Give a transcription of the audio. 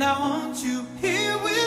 and I want you here with